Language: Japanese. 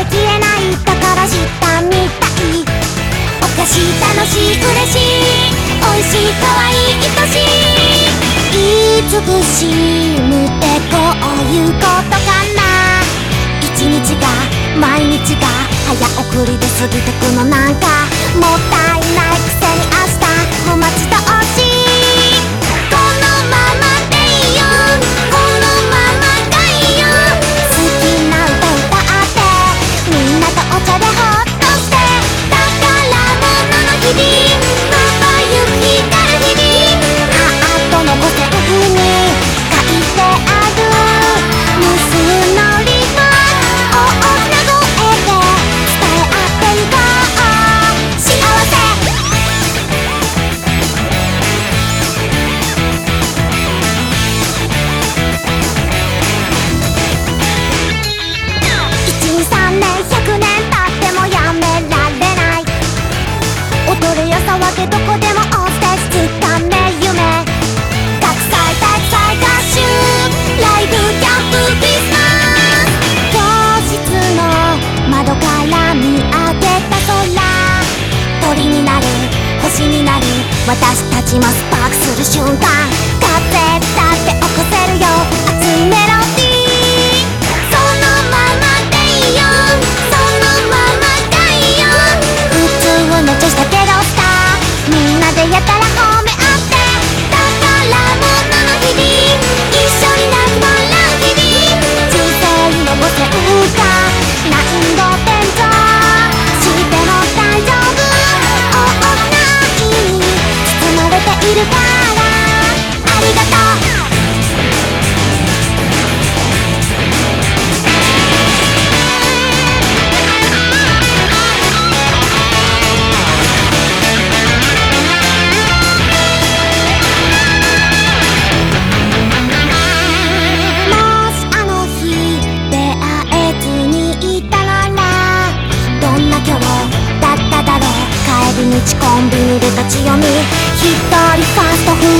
で消えないから知ったみたい。おかしい楽しい嬉しい美味しい可愛い愛しい慈しむってこういうことかな一日が毎日が早送りで過ぎて私たちもスパークする瞬間。風だって起こせるよ。日コンビニで立ち読み。一人ファストフー